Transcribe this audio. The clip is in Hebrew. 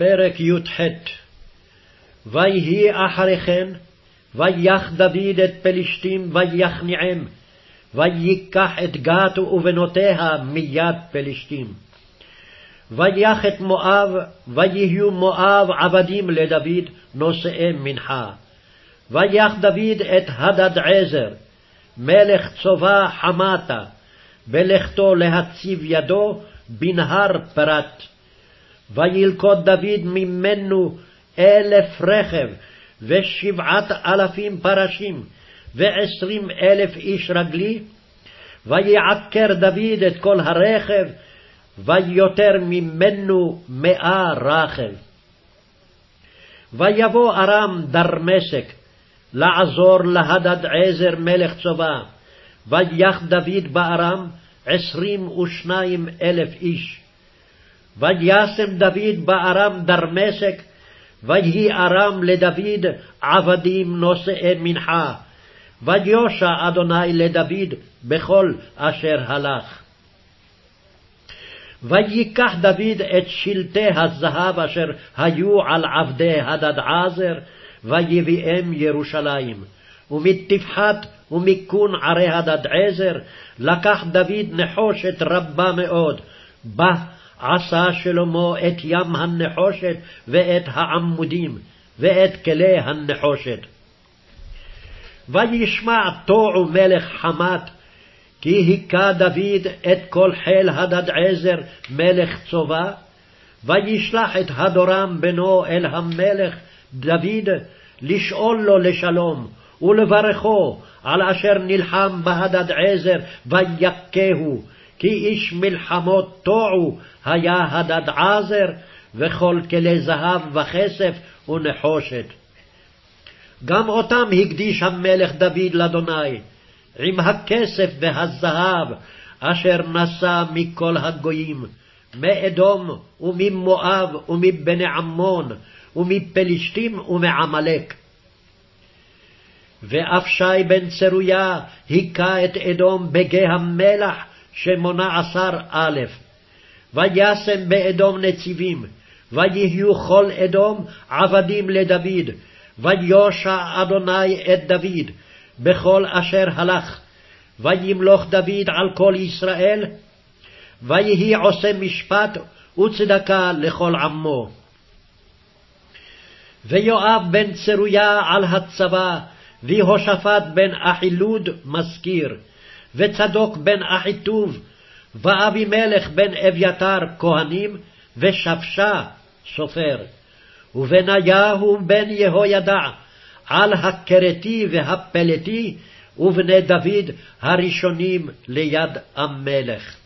פרק י"ח ויהי אחרי כן, ויח דוד את פלשתים ויכניעם, ויקח את גת ובנותיה מיד פלשתים. ויח את מואב, ויהיו מואב עבדים לדוד, נושאי מנחה. ויח דוד את הדד עזר, מלך צובה חמתה, בלכתו להציב ידו בנהר פרת. וילכוד דוד ממנו אלף רכב, ושבעת אלפים פרשים, ועשרים אלף איש רגלי, ויעקר דוד את כל הרכב, ויותר ממנו מאה רכב. ויבוא ארם דרמשק, לעזור להדד עזר מלך צובה, ויח דוד בארם עשרים ושניים אלף איש. וישם דוד בארם דרמשק, ויהי ארם לדוד עבדים נושאי מנחה, ויושע אדוני לדוד בכל אשר הלך. ויקח דוד את שלטי הזהב אשר היו על עבדי הדדעזר, ויביאם ירושלים. ומטפחת ומכון ערי הדדעזר, לקח דוד נחושת רבה מאוד, בה עשה שלמה את ים הנחושת ואת העמודים, ואת כלי הנחושת. וישמע תועו מלך חמת, כי היכה דוד את כל חיל הדדעזר מלך צובה, וישלח את הדורם בנו אל המלך דוד, לשאול לו לשלום, ולברכו על אשר נלחם בהדדעזר, ויכהו, כי איש מלחמות תועו היה הדדעזר, וכל כלי זהב וכסף ונחושת. גם אותם הקדיש המלך דוד לאדוני, עם הכסף והזהב אשר נשא מכל הגויים, מאדום וממואב ומבני עמון, ומפלשתים ומעמלק. ואף שי בן צרויה היכה את אדום בגיא המלח שמונה עשר א', וישם באדום נציבים, ויהיו כל אדום עבדים לדוד, ויושע אדוני את דוד בכל אשר הלך, וימלוך דוד על כל ישראל, ויהי עושה משפט וצדקה לכל עמו. ויואב בן צרויה על הצבא, ויהושפט בן אחילוד מזכיר, וצדוק בן אחיטוב, ואבימלך בן אביתר כהנים, ושפשה סופר. ובניהו בן יהוידע, על הכרתי והפלתי, ובני דוד הראשונים ליד המלך.